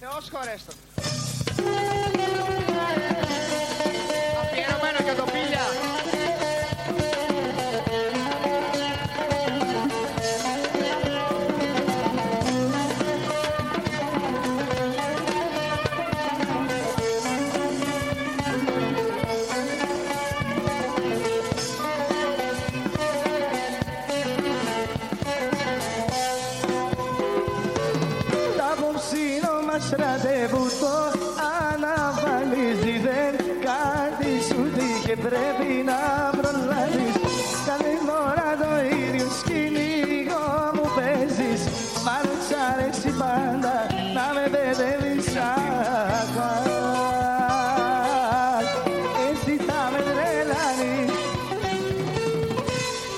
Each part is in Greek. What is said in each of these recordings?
Θεός χωρέστο. Μας ραντεβού το αναβαλίζει Δεν κάτι σου τύχε πρέπει να προλάβεις. Κάθε μέρα το ίδιο σκηνικό μου παίζεις. Μάλλον σ' αρέσει πάντα να με παιδεύεις αχάς Έτσι θα με τρελάνεις.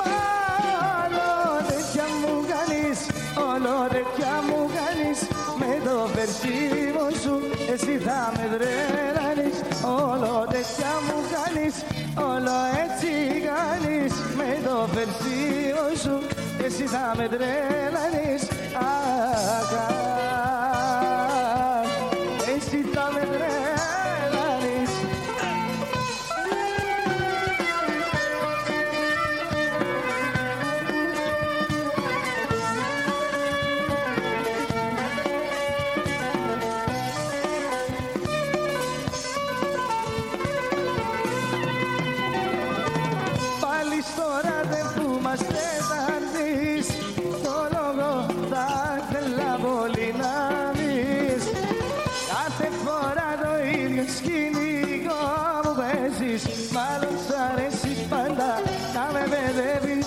Μάλλον τέτοια μου κάνεις, όλο τέτοια μου κάνεις Με το περσίβο σου εσύ θα με τρελάνεις Όλο τέτοια μου κάνεις, όλο έτσι κάνεις. Με το περσίβο σου εσύ θα με τρελάνεις Αχα,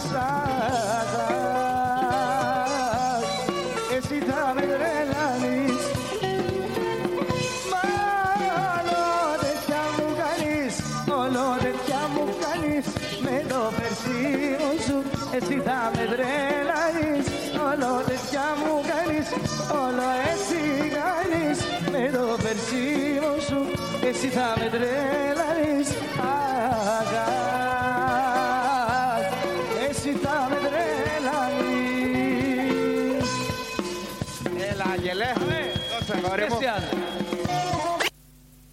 παιδεύεις αχα. Εσύ θα με τρελάνεις Μάλλον τέτοια μου κάνεις, όλο τέτοια μου κάνεις. Με το περσίβο σου εσύ θα με τρελάνεις Όλο τέτοια μου κάνεις, όλο έτσι κάνεις. Με το περσίβο σου εσύ θα με τρελάνεις El ángel, ¿eh? Entonces.